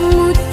kamu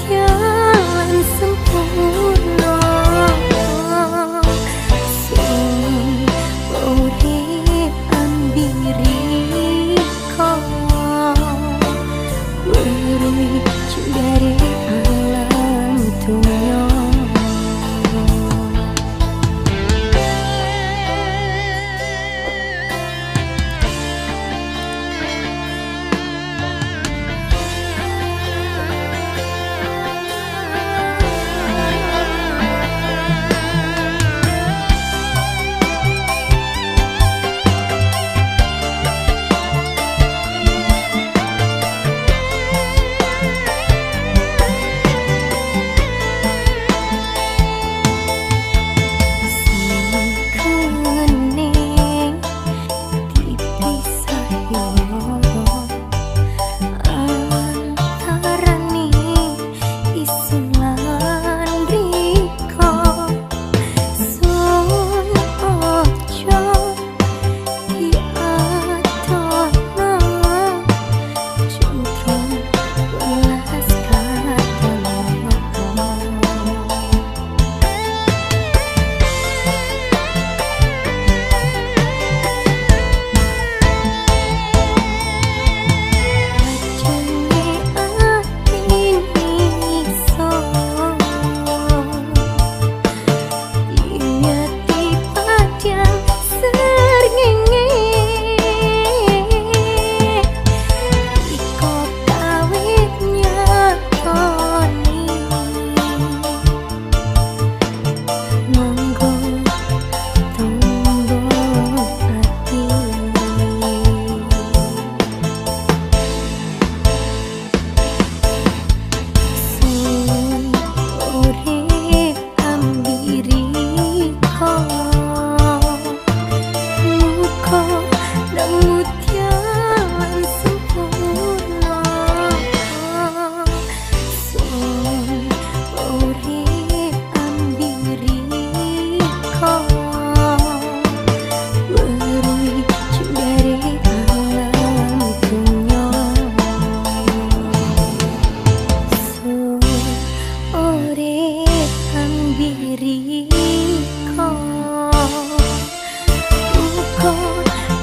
Uko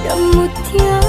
dan mutia